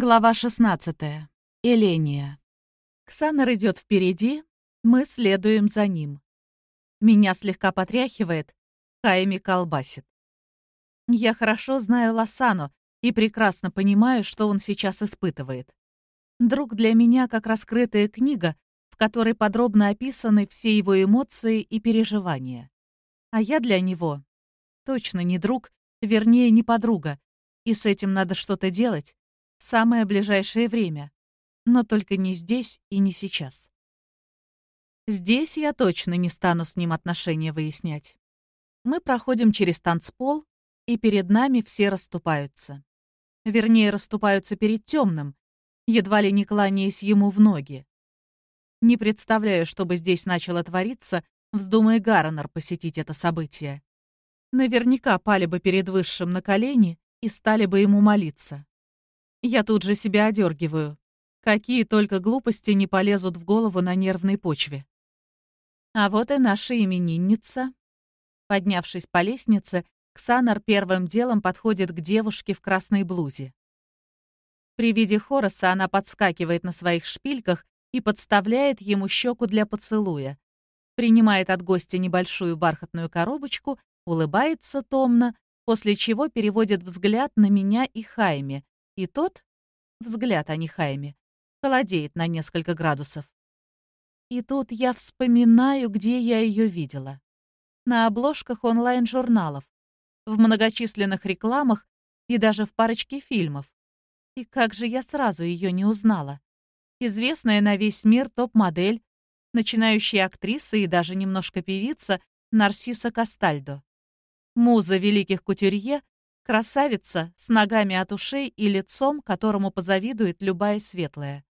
Глава 16. Эления. Ксанар идет впереди, мы следуем за ним. Меня слегка потряхивает, Хайми колбасит. Я хорошо знаю Лосану и прекрасно понимаю, что он сейчас испытывает. Друг для меня как раскрытая книга, в которой подробно описаны все его эмоции и переживания. А я для него точно не друг, вернее, не подруга, и с этим надо что-то делать, в самое ближайшее время. Но только не здесь и не сейчас. Здесь я точно не стану с ним отношения выяснять. Мы проходим через танцпол, и перед нами все расступаются. Вернее, расступаются перед темным, едва ли не кланяясь ему в ноги. Не представляю, что бы здесь начало твориться, вздумая Гаронер посетить это событие. Наверняка пали бы перед Высшим на колени и стали бы ему молиться. Я тут же себя одергиваю. Какие только глупости не полезут в голову на нервной почве. А вот и наша именинница. Поднявшись по лестнице, Ксанар первым делом подходит к девушке в красной блузе. При виде Хороса она подскакивает на своих шпильках и подставляет ему щеку для поцелуя. Принимает от гостя небольшую бархатную коробочку, улыбается томно, после чего переводит взгляд на меня и Хайме, и тот, взгляд о холодеет на несколько градусов. И тут я вспоминаю, где я ее видела. На обложках онлайн-журналов, в многочисленных рекламах и даже в парочке фильмов. И как же я сразу ее не узнала? Известная на весь мир топ-модель, начинающая актриса и даже немножко певица Нарсиса Кастальдо. Муза великих кутюрье Красавица с ногами от ушей и лицом, которому позавидует любая светлая.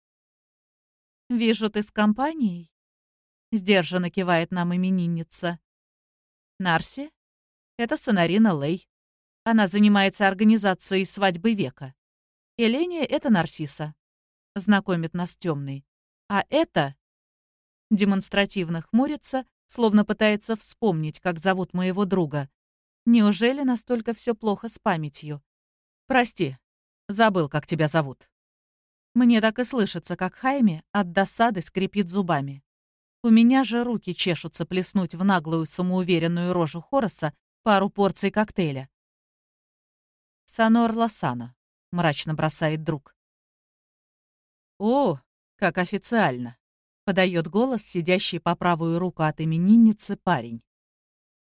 «Вижу, ты с компанией?» — сдержанно кивает нам именинница. «Нарси? Это Сонарина Лей. Она занимается организацией свадьбы века. Эления — это Нарсиса», — знакомит нас темный. «А это...» Демонстративно хмурится, словно пытается вспомнить, как зовут моего друга. Неужели настолько все плохо с памятью? Прости, забыл, как тебя зовут. Мне так и слышится, как Хайме от досады скрипит зубами. У меня же руки чешутся плеснуть в наглую самоуверенную рожу Хороса пару порций коктейля. «Санор Лосано», — мрачно бросает друг. «О, как официально», — подает голос сидящий по правую руку от именинницы парень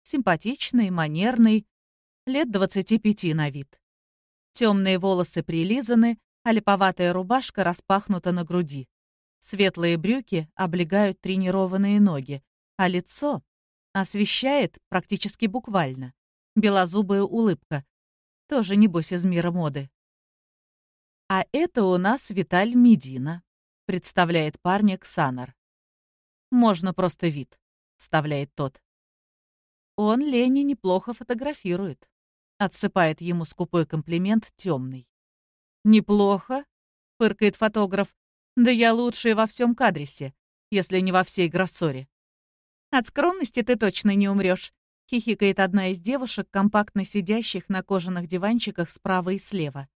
симпатичный, манерный, лет 25 на вид. Темные волосы прилизаны, а липоватая рубашка распахнута на груди. Светлые брюки облегают тренированные ноги, а лицо освещает практически буквально. Белозубая улыбка. Тоже, небось, из мира моды. А это у нас Виталь Медина, представляет парня Ксанар. Можно просто вид, вставляет тот. Он Лени неплохо фотографирует. Отсыпает ему скупой комплимент темный. «Неплохо», — фыркает фотограф. «Да я лучший во всем кадресе, если не во всей Гроссоре». «От скромности ты точно не умрешь», — хихикает одна из девушек, компактно сидящих на кожаных диванчиках справа и слева.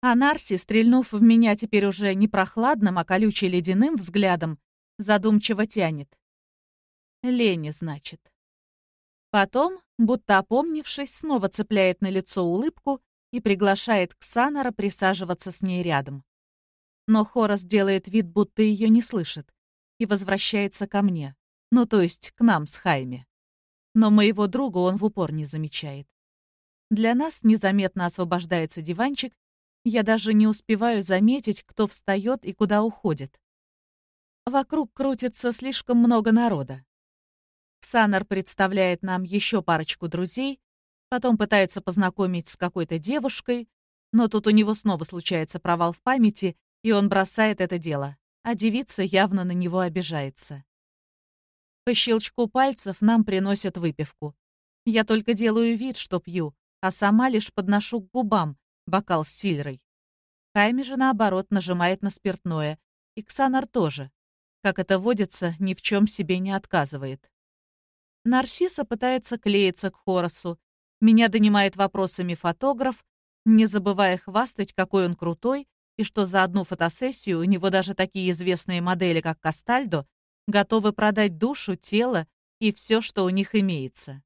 А Нарси, стрельнув в меня теперь уже не прохладным, а колюче ледяным взглядом, задумчиво тянет. Лени, значит. Потом, будто опомнившись, снова цепляет на лицо улыбку и приглашает Ксанора присаживаться с ней рядом. Но Хорас делает вид, будто ее не слышит, и возвращается ко мне, ну то есть к нам с Хайми. Но моего друга он в упор не замечает. Для нас незаметно освобождается диванчик, я даже не успеваю заметить, кто встает и куда уходит. Вокруг крутится слишком много народа. Санар представляет нам еще парочку друзей, потом пытается познакомить с какой-то девушкой, но тут у него снова случается провал в памяти, и он бросает это дело, а девица явно на него обижается. По щелчку пальцев нам приносят выпивку. Я только делаю вид, что пью, а сама лишь подношу к губам бокал с сильрой. Хайми же, наоборот, нажимает на спиртное, и Ксанар тоже. Как это водится, ни в чем себе не отказывает. Нарсиса пытается клеиться к Хоросу. Меня донимает вопросами фотограф, не забывая хвастать, какой он крутой, и что за одну фотосессию у него даже такие известные модели, как Кастальдо, готовы продать душу, тело и все, что у них имеется.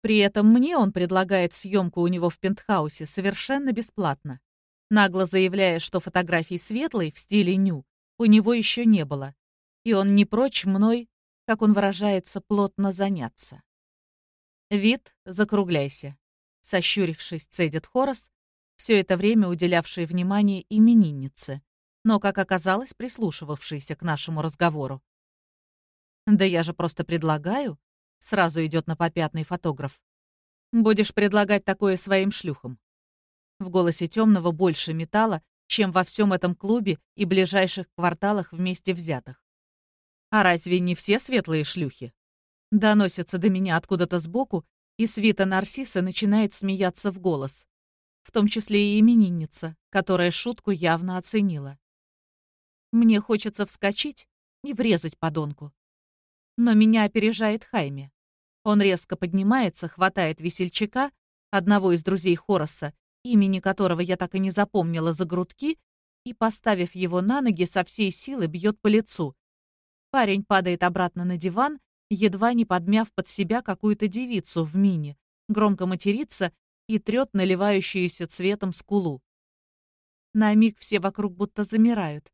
При этом мне он предлагает съемку у него в пентхаусе совершенно бесплатно, нагло заявляя, что фотографий светлой в стиле ню у него еще не было, и он не прочь мной, как он выражается, плотно заняться. Вид, закругляйся. Сощурившись, цедит Хорос, все это время уделявший внимание имениннице, но, как оказалось, прислушивавшийся к нашему разговору. «Да я же просто предлагаю», — сразу идет на попятный фотограф. «Будешь предлагать такое своим шлюхам». В голосе темного больше металла, чем во всем этом клубе и ближайших кварталах вместе взятых. А разве не все светлые шлюхи? Доносится до меня откуда-то сбоку, и свита Нарсиса начинает смеяться в голос. В том числе и именинница, которая шутку явно оценила. Мне хочется вскочить и врезать подонку. Но меня опережает Хайме. Он резко поднимается, хватает весельчака, одного из друзей Хороса, имени которого я так и не запомнила за грудки, и, поставив его на ноги, со всей силы бьет по лицу. Парень падает обратно на диван, едва не подмяв под себя какую-то девицу в мини, громко матерится и трет наливающуюся цветом скулу. На миг все вокруг будто замирают,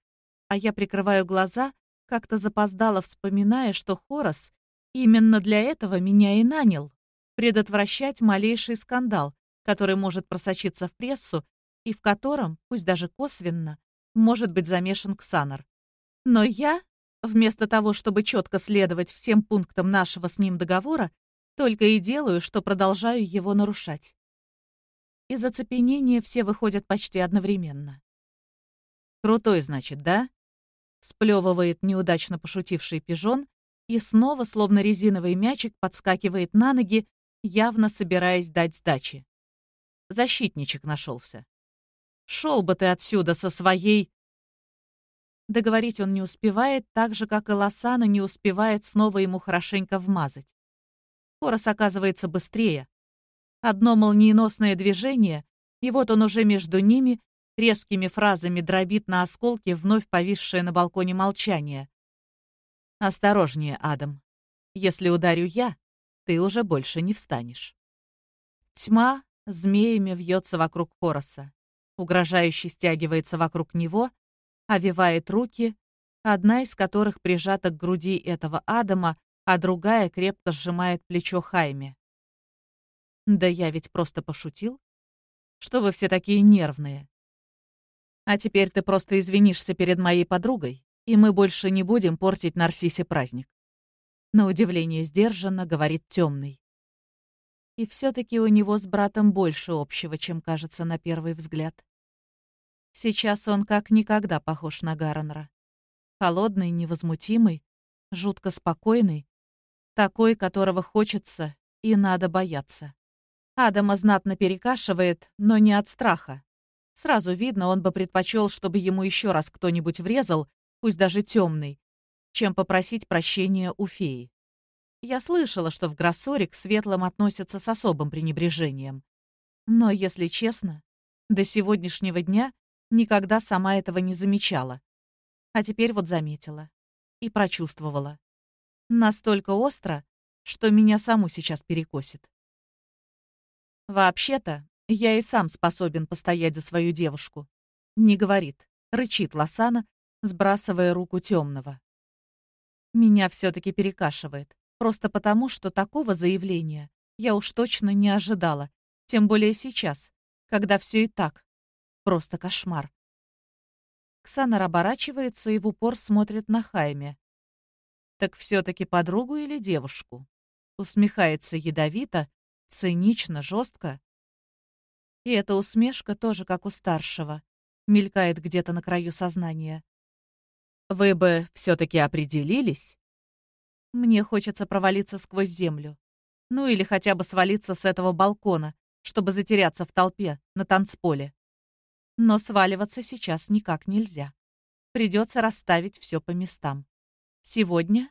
а я прикрываю глаза, как-то запоздало вспоминая, что Хорос именно для этого меня и нанял — предотвращать малейший скандал, который может просочиться в прессу и в котором, пусть даже косвенно, может быть замешан Ксанар. Но я, вместо того, чтобы четко следовать всем пунктам нашего с ним договора, только и делаю, что продолжаю его нарушать. Из оцепенения все выходят почти одновременно. «Крутой, значит, да?» Сплевывает неудачно пошутивший пижон и снова, словно резиновый мячик, подскакивает на ноги, явно собираясь дать сдачи защитничек нашелся. Шел бы ты отсюда со своей... Договорить он не успевает, так же, как и Лосана не успевает снова ему хорошенько вмазать. Хорос оказывается быстрее. Одно молниеносное движение, и вот он уже между ними резкими фразами дробит на осколки вновь повисшее на балконе молчание. «Осторожнее, Адам. Если ударю я, ты уже больше не встанешь». Тьма, змеями вьется вокруг Хороса, угрожающе стягивается вокруг него, овивает руки, одна из которых прижата к груди этого Адама, а другая крепко сжимает плечо Хайме. «Да я ведь просто пошутил. Что вы все такие нервные? А теперь ты просто извинишься перед моей подругой, и мы больше не будем портить Нарсисе праздник». На удивление сдержанно говорит темный. И все-таки у него с братом больше общего, чем кажется на первый взгляд. Сейчас он как никогда похож на Гарренра. Холодный, невозмутимый, жутко спокойный, такой, которого хочется и надо бояться. Адама знатно перекашивает, но не от страха. Сразу видно, он бы предпочел, чтобы ему еще раз кто-нибудь врезал, пусть даже темный, чем попросить прощения у феи. Я слышала, что в Гроссоре к светлым относятся с особым пренебрежением. Но, если честно, до сегодняшнего дня никогда сама этого не замечала. А теперь вот заметила. И прочувствовала. Настолько остро, что меня саму сейчас перекосит. Вообще-то, я и сам способен постоять за свою девушку. Не говорит, рычит Лосана, сбрасывая руку темного. Меня все-таки перекашивает. Просто потому, что такого заявления я уж точно не ожидала. Тем более сейчас, когда все и так. Просто кошмар. Ксанар оборачивается и в упор смотрит на Хайме. Так все-таки подругу или девушку? Усмехается ядовито, цинично, жестко. И эта усмешка тоже как у старшего, мелькает где-то на краю сознания. Вы бы все-таки определились? Мне хочется провалиться сквозь землю. Ну или хотя бы свалиться с этого балкона, чтобы затеряться в толпе на танцполе. Но сваливаться сейчас никак нельзя. Придется расставить все по местам. Сегодня,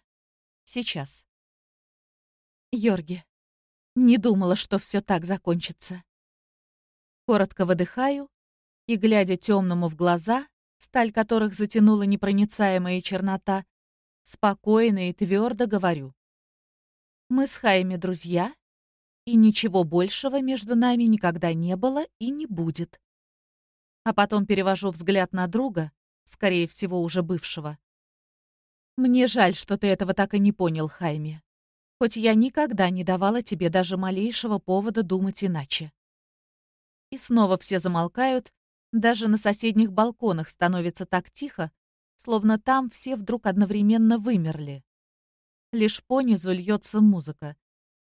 сейчас. Йорги, не думала, что все так закончится. Коротко выдыхаю, И, глядя темному в глаза, сталь которых затянула непроницаемая чернота, спокойно и твердо говорю. Мы с Хайми друзья, и ничего большего между нами никогда не было и не будет. А потом перевожу взгляд на друга, скорее всего, уже бывшего. Мне жаль, что ты этого так и не понял, Хайми. Хоть я никогда не давала тебе даже малейшего повода думать иначе. И снова все замолкают, даже на соседних балконах становится так тихо, словно там все вдруг одновременно вымерли. Лишь понизу льется музыка,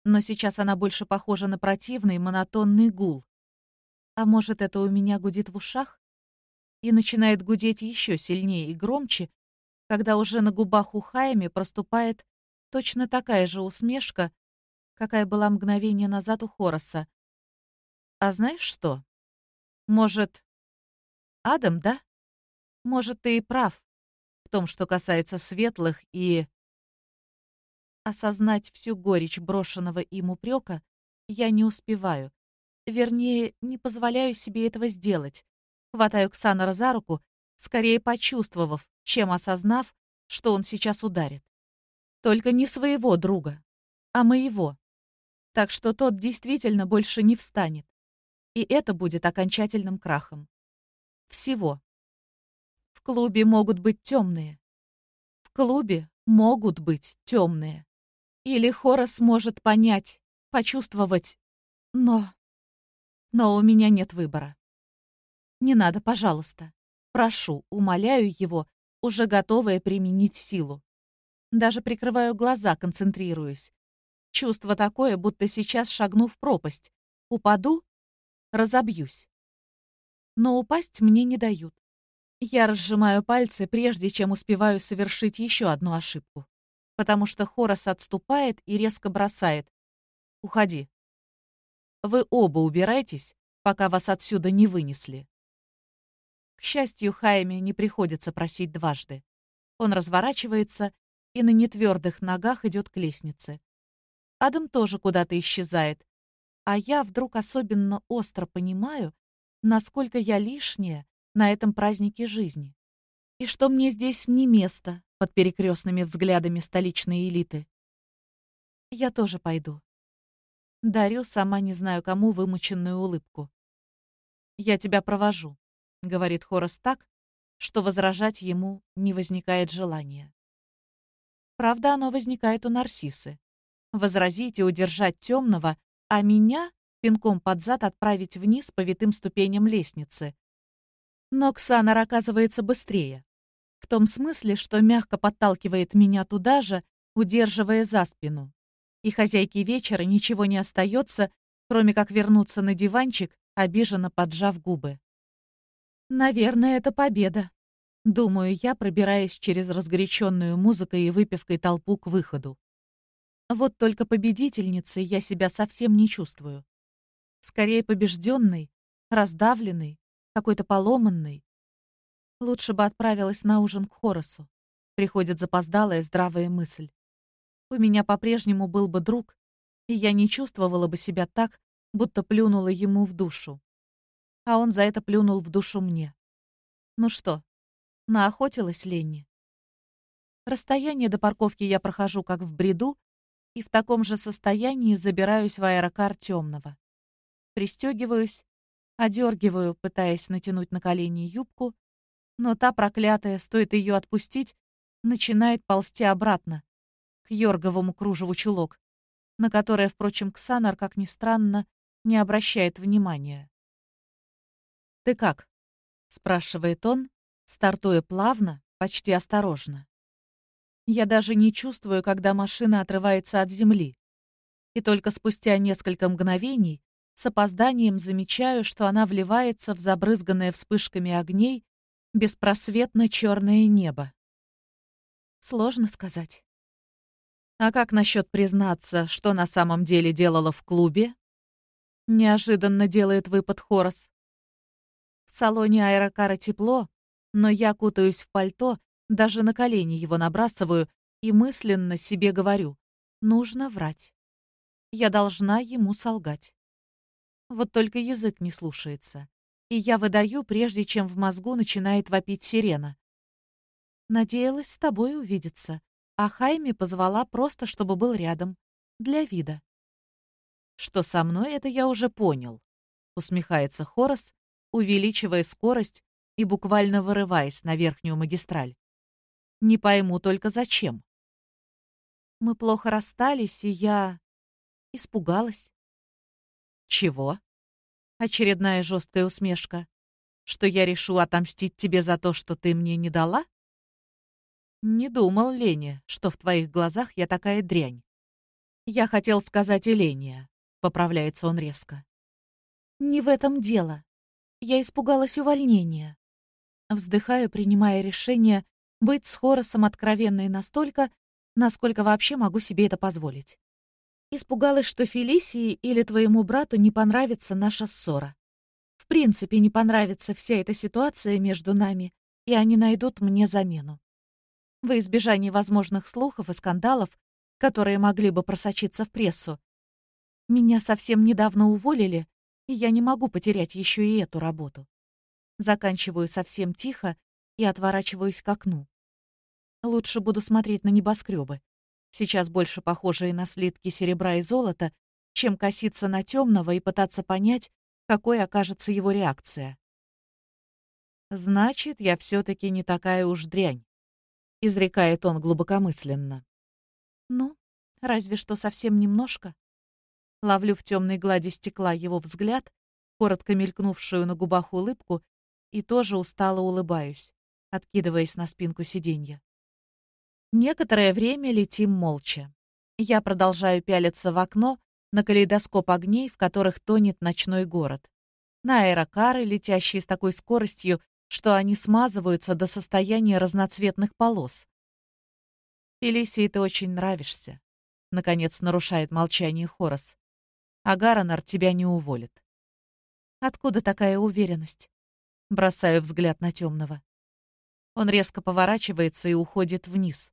но сейчас она больше похожа на противный монотонный гул. А может, это у меня гудит в ушах? И начинает гудеть еще сильнее и громче, когда уже на губах у Хайми проступает точно такая же усмешка, какая была мгновение назад у Хороса. А знаешь что? Может, Адам, да? Может, ты и прав в том, что касается светлых и... Осознать всю горечь брошенного им упрека я не успеваю. Вернее, не позволяю себе этого сделать. Хватаю Ксанора за руку, скорее почувствовав, чем осознав, что он сейчас ударит. Только не своего друга, а моего. Так что тот действительно больше не встанет. И это будет окончательным крахом. Всего. В клубе могут быть темные. В клубе могут быть темные. Или Хорос может понять, почувствовать. Но... Но у меня нет выбора. Не надо, пожалуйста. Прошу, умоляю его, уже готовая применить силу. Даже прикрываю глаза, концентрируюсь. Чувство такое, будто сейчас шагну в пропасть. Упаду — разобьюсь. Но упасть мне не дают. Я разжимаю пальцы, прежде чем успеваю совершить еще одну ошибку потому что Хорос отступает и резко бросает. «Уходи. Вы оба убирайтесь, пока вас отсюда не вынесли». К счастью, Хайме не приходится просить дважды. Он разворачивается и на нетвердых ногах идет к лестнице. Адам тоже куда-то исчезает, а я вдруг особенно остро понимаю, насколько я лишняя на этом празднике жизни. И что мне здесь не место, под перекрестными взглядами столичной элиты. Я тоже пойду. Дарю, сама не знаю кому, вымученную улыбку. «Я тебя провожу», — говорит Хорос так, что возражать ему не возникает желания. Правда, оно возникает у Нарсисы. Возразить и удержать темного, а меня пинком под зад отправить вниз по витым ступеням лестницы. Но Ксанар оказывается быстрее. В том смысле, что мягко подталкивает меня туда же, удерживая за спину. И хозяйке вечера ничего не остается, кроме как вернуться на диванчик, обиженно поджав губы. Наверное, это победа. Думаю я, пробираясь через разгоряченную музыкой и выпивкой толпу к выходу. Вот только победительницей я себя совсем не чувствую. Скорее побежденной, раздавленной, какой-то поломанной, Лучше бы отправилась на ужин к Хоросу. Приходит запоздалая здравая мысль. У меня по-прежнему был бы друг, и я не чувствовала бы себя так, будто плюнула ему в душу. А он за это плюнул в душу мне. Ну что, наохотилась Ленни? Расстояние до парковки я прохожу как в бреду, и в таком же состоянии забираюсь в аэрокар темного. Пристегиваюсь, одергиваю, пытаясь натянуть на колени юбку, но та проклятая, стоит ее отпустить, начинает ползти обратно, Йорговому кружеву чулок, на которое, впрочем, Ксанар, как ни странно, не обращает внимания. «Ты как?» — спрашивает он, стартуя плавно, почти осторожно. Я даже не чувствую, когда машина отрывается от земли. И только спустя несколько мгновений с опозданием замечаю, что она вливается в забрызганное вспышками огней беспросветно черное небо. Сложно сказать. А как насчет признаться, что на самом деле делала в клубе? Неожиданно делает выпад Хорос. В салоне аэрокара тепло, но я кутаюсь в пальто, даже на колени его набрасываю и мысленно себе говорю, нужно врать. Я должна ему солгать. Вот только язык не слушается. и я выдаю, прежде чем в мозгу начинает вопить сирена. Надеялась с тобой увидеться, а Хайми позвала просто, чтобы был рядом, для вида. Что со мной, это я уже понял, усмехается Хорос, увеличивая скорость и буквально вырываясь на верхнюю магистраль. Не пойму только зачем. Мы плохо расстались, и я испугалась. Чего? Очередная жесткая усмешка. Что я решу отомстить тебе за то, что ты мне не дала? Не думал, Леня, что в твоих глазах я такая дрянь. Я хотел сказать Эления. Поправляется он резко. Не в этом дело. Я испугалась увольнения. Вздыхаю, принимая решение быть с Хоросом откровенной настолько, насколько вообще могу себе это позволить. Испугалась, что Фелисии или твоему брату не понравится наша ссора. В принципе, не понравится вся эта ситуация между нами, и они найдут мне замену. Во избежание возможных слухов и скандалов, которые могли бы просочиться в прессу, меня совсем недавно уволили, и я не могу потерять еще и эту работу. Заканчиваю совсем тихо и отворачиваюсь к окну. Лучше буду смотреть на небоскребы, сейчас больше похожие на слитки серебра и золота, чем коситься на темного и пытаться понять, какой окажется его реакция. «Значит, я все-таки не такая уж дрянь», — изрекает он глубокомысленно. «Ну, разве что совсем немножко», Ловлю в темной глади стекла его взгляд, коротко мелькнувшую на губах улыбку, и тоже устало улыбаюсь, откидываясь на спинку сиденья. Некоторое время летим молча. Я продолжаю пялиться в окно на калейдоскоп огней, в которых тонет ночной город. На аэрокары, летящие с такой скоростью, что они смазываются до состояния разноцветных полос. «Фелисии, ты очень нравишься», — наконец нарушает молчание Хорос а Гаронар тебя не уволит. Откуда такая уверенность? Бросаю взгляд на темного. Он резко поворачивается и уходит вниз.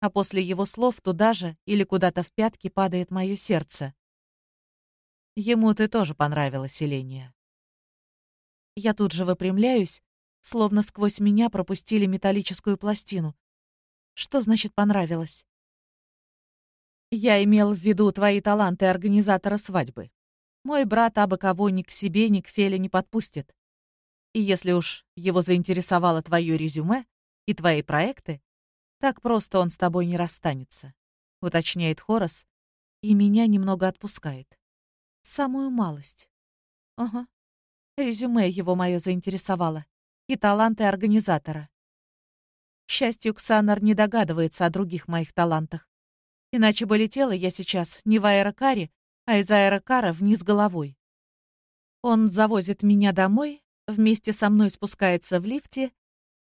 А после его слов туда же или куда-то в пятки падает мое сердце. Ему ты тоже понравилась, Еления. Я тут же выпрямляюсь, словно сквозь меня пропустили металлическую пластину. Что значит понравилось? Я имел в виду твои таланты организатора свадьбы. Мой брат абы кого ни к себе, ни к Феле не подпустит. И если уж его заинтересовало твое резюме и твои проекты, так просто он с тобой не расстанется, уточняет Хорос, и меня немного отпускает. Самую малость. Ага. Резюме его мое заинтересовало. И таланты организатора. К счастью, Ксанар не догадывается о других моих талантах. Иначе бы летела я сейчас не в аэрокаре, а из аэрокара вниз головой. Он завозит меня домой, вместе со мной спускается в лифте,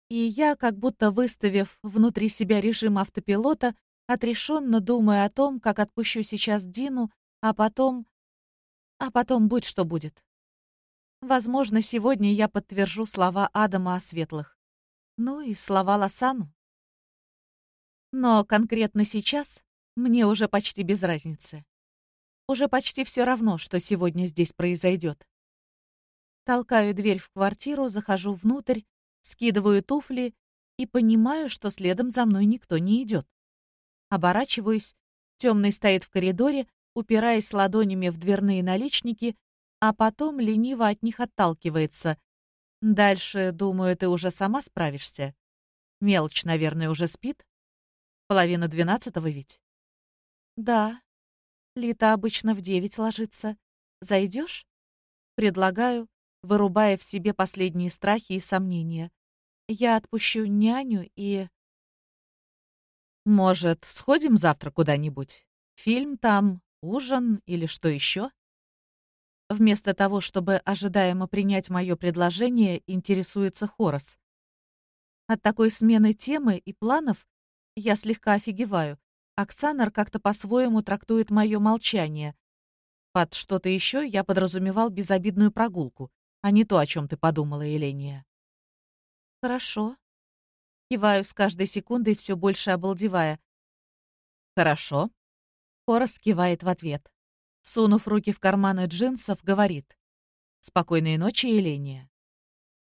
и я, как будто выставив внутри себя режим автопилота, отрешенно думаю о том, как отпущу сейчас Дину, а потом... А потом будь что будет. Возможно, сегодня я подтвержу слова Адама о светлых. Ну и слова Лосану. Но конкретно сейчас мне уже почти без разницы. Уже почти все равно, что сегодня здесь произойдет. Толкаю дверь в квартиру, захожу внутрь, скидываю туфли и понимаю, что следом за мной никто не идет. Оборачиваюсь, темный стоит в коридоре, упираясь ладонями в дверные наличники, а потом лениво от них отталкивается. Дальше, думаю, ты уже сама справишься. Мелочь, наверное, уже спит. Половина двенадцатого ведь. «Да. Лита обычно в девять ложится. Зайдешь?» Предлагаю, вырубая в себе последние страхи и сомнения. «Я отпущу няню и...» «Может, сходим завтра куда-нибудь? Фильм там, ужин или что еще?» Вместо того, чтобы ожидаемо принять мое предложение, интересуется Хорос. От такой смены темы и планов я слегка офигеваю. Оксанар как-то по-своему трактует мое молчание. Под что-то еще я подразумевал безобидную прогулку, а не то, о чем ты подумала, Еления. Хорошо. Киваю с каждой секундой, все больше обалдевая. Хорошо. Хорос кивает в ответ. Сунув руки в карманы джинсов, говорит. Спокойной ночи, Еления.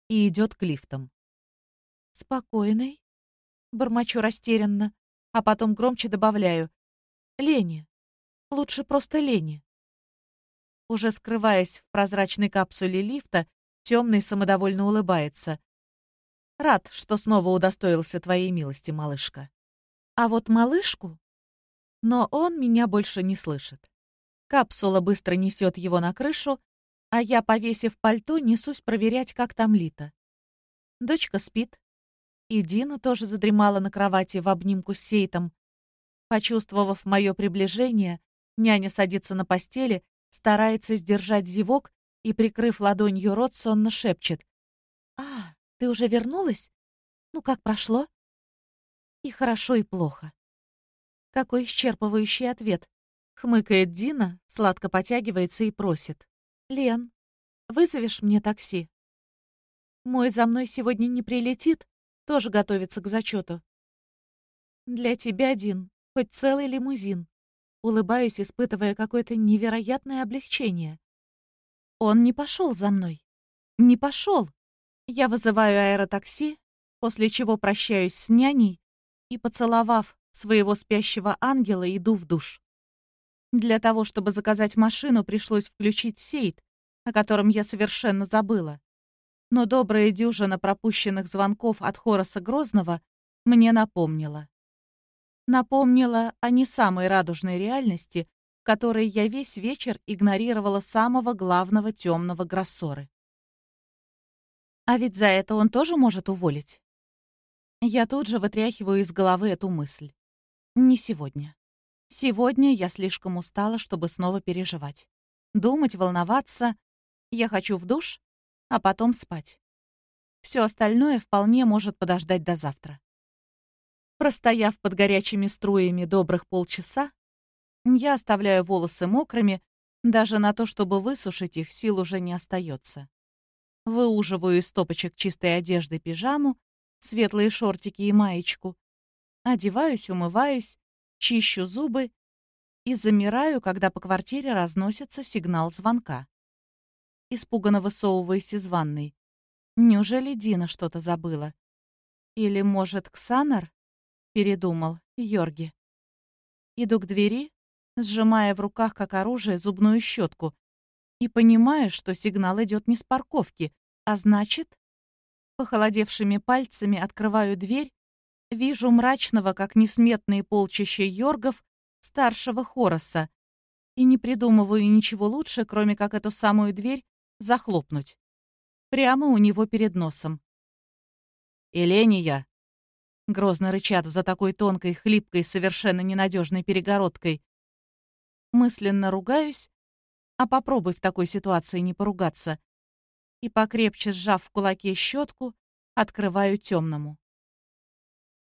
и идет к лифтам. «Спокойный», — бормочу растерянно, а потом громче добавляю. «Лени. Лучше просто Лени». Уже скрываясь в прозрачной капсуле лифта, темный самодовольно улыбается. «Рад, что снова удостоился твоей милости, малышка. А вот малышку...» Но он меня больше не слышит. Капсула быстро несет его на крышу, а я, повесив пальто, несусь проверять, как там Лита. Дочка спит. И Дина тоже задремала на кровати в обнимку с Сейтом. Почувствовав мое приближение, няня садится на постели, старается сдержать зевок и, прикрыв ладонью рот, сонно шепчет. «А, ты уже вернулась? Ну, как прошло?» И хорошо, и плохо. Какой исчерпывающий ответ. Хмыкает Дина, сладко потягивается и просит. «Лен, вызовешь мне такси?» «Мой за мной сегодня не прилетит, тоже готовится к зачету. «Для тебя, Дин, хоть целый лимузин». Улыбаюсь, испытывая какое-то невероятное облегчение. Он не пошел за мной. Не пошел. Я вызываю аэротакси, после чего прощаюсь с няней и, поцеловав своего спящего ангела, иду в душ. Для того, чтобы заказать машину, пришлось включить сейт, о котором я совершенно забыла. Но добрая дюжина пропущенных звонков от Хороса Грозного мне напомнила. Напомнила о не самой радужной реальности, в которой я весь вечер игнорировала самого главного темного Гроссоры. А ведь за это он тоже может уволить. Я тут же вытряхиваю из головы эту мысль. Не сегодня. Сегодня я слишком устала, чтобы снова переживать. Думать, волноваться. Я хочу в душ, а потом спать. Все остальное вполне может подождать до завтра. Простояв под горячими струями добрых полчаса, я оставляю волосы мокрыми, даже на то, чтобы высушить их, сил уже не остается. Выуживаю из стопочек чистой одежды пижаму, светлые шортики и маечку. Одеваюсь, умываюсь, чищу зубы и замираю, когда по квартире разносится сигнал звонка. Испуганно высовываясь из ванной. Неужели Дина что-то забыла? Или, может, Ксанар? Передумал Йорги. Иду к двери, сжимая в руках как оружие зубную щетку, и понимаю, что сигнал идет не с парковки, а значит... Похолодевшими пальцами открываю дверь Вижу мрачного, как несметные полчища йоргов, старшего Хороса, и не придумываю ничего лучше, кроме как эту самую дверь захлопнуть. Прямо у него перед носом. «Эления!» Грозно рычат за такой тонкой, хлипкой, совершенно ненадежной перегородкой. Мысленно ругаюсь, а попробуй в такой ситуации не поругаться. И покрепче сжав в кулаке щетку, открываю темному.